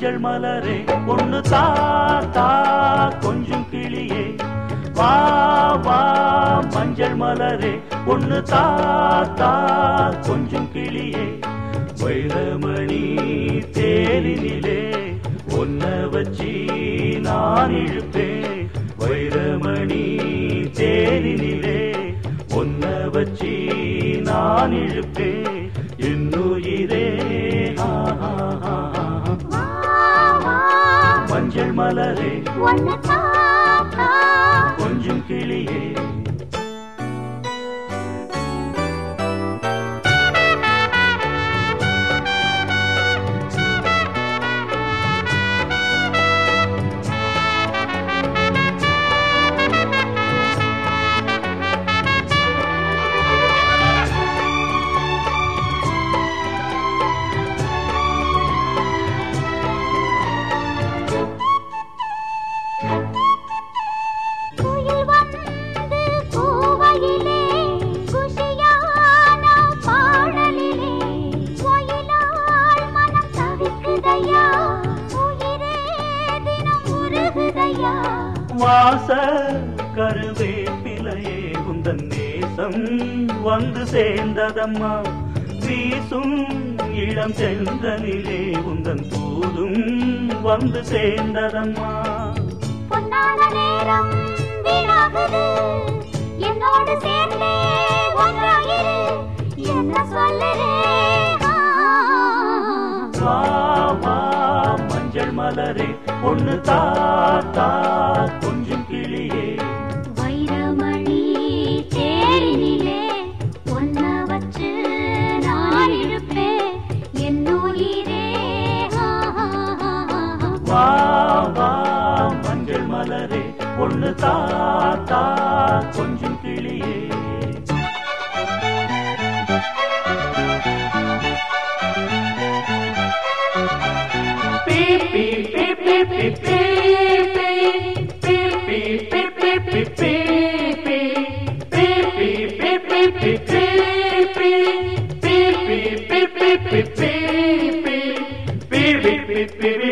மஞ்சள் மலரே ஒன்று தாத்தா கொஞ்சம் கிளியே. வா வா மஞ்சள் மலரே ஒன்று தாத்தா கொஞ்சம் கிளியே. வைரமணி தேரினிலே ஒன்ன வச்சி நான் இழுப்பேன். வைரமணி தேரினிலே ஒன்ன வச்சி நான் இழுப்பேன். மலரே. கொஞ்சம் கிளியே. வாச கருவேப்பிலையே உந்தன் நேசம் வந்து சேர்ந்ததம்மா. வீசும் இளம் செந்தனிலே உந்தன் தூதும் வந்து சேர்ந்ததம்மா. பொன்னான நேரம் வீணாகுது. என்னோடு சேர்ந்தே ஒன்றாயிரு. என்ன சொல்லுறே? மஞ்சள் மலரே ஒன்று தா தா ஒன்று தாத்தா கொஞ்சம் கிளியே பீ பீ பீ பீ பீ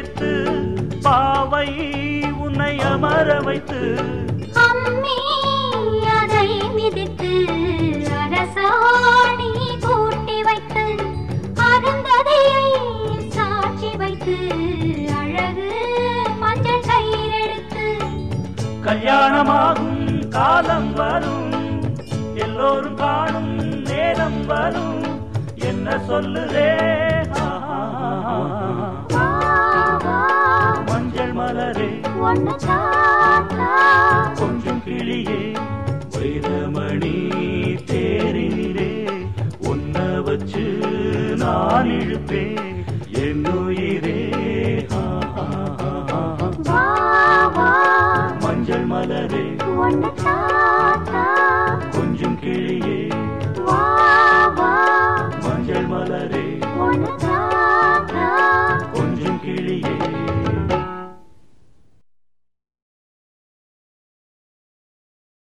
பிடித்து பாவை உன்னை அமர வைத்து. அதை மிதித்து அரசாணி கூட்டி வைத்து அருந்ததையை சாட்சி வைத்து அழகு மஞ்சள் கயிறெடுத்து கல்யாணமாகும் காலம் வரும் எல்லோரும் காணும் நேரம் வரும். என்ன சொல்லுதே? மலரே. கொஞ்சம் கிளியே வைரமணி தேரினிலே. ஒன்ன வச்சு நான் இழுப்பேன். என்னுயிரே மஞ்சள் மலரே. கொஞ்சம் கிளியே